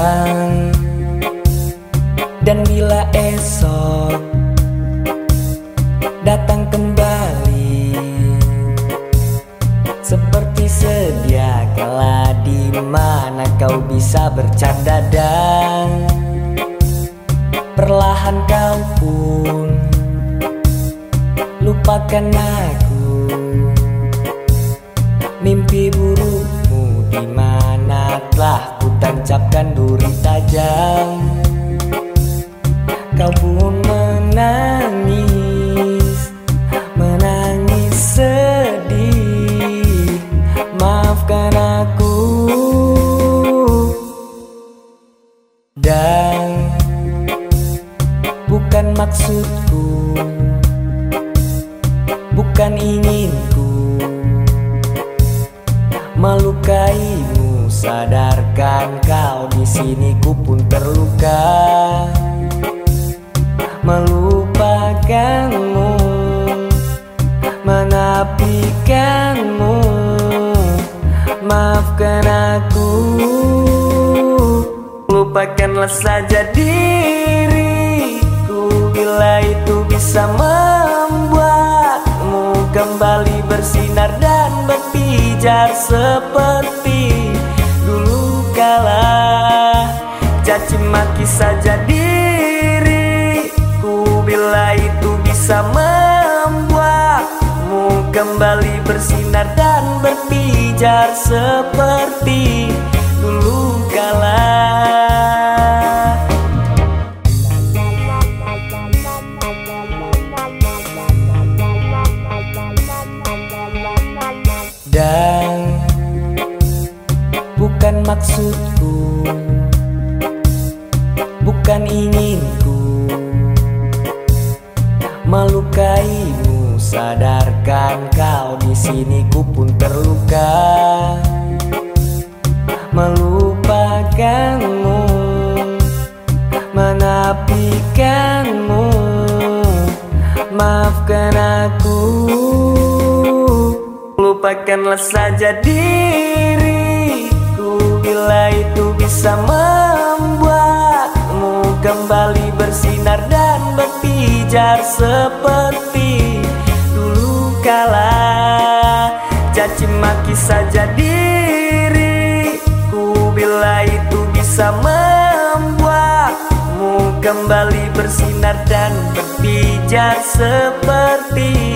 datang Dan bila esok datang kembali Seperti sedia kala di mana kau bisa bercanda dan Perlahan kau pun lupakan aku. Mimpi burukmu maksudku. Bukan inginku. Melukaimu Sadarkan kau di sini ku pun terluka. Melupakanmu Menapikanmu. Maafkan aku. Lupakanlah saja itu bisa membuatmu Kembali bersinar dan berpijar Seperti dulu kala. Caci maki saja diriku Bila itu bisa membuatmu Kembali bersinar dan berpijar Seperti dulu kala Dan bukan maksudku Bukan inginku. Melukaimu Sadarkan kau di sini ku pun terluka. Melupakanmu Menapikanmu. Maafkan aku Lupakanlah saja diriku Bila itu bisa membuatmu Kembali bersinar dan berpijar Seperti dulu kala. Caci maki saja diriku Bila itu bisa membuatmu Kembali bersinar dan berpijar Seperti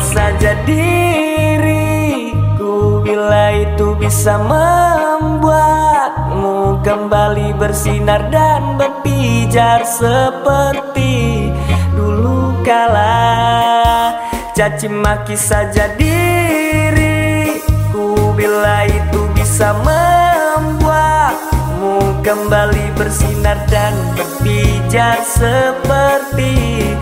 saja diriku. Bila itu bisa membuatmu Kembali bersinar dan berpijar Seperti dulu kala. Caci maki saja diriku. Bila itu bisa membuatmu Kembali bersinar dan berpijar Seperti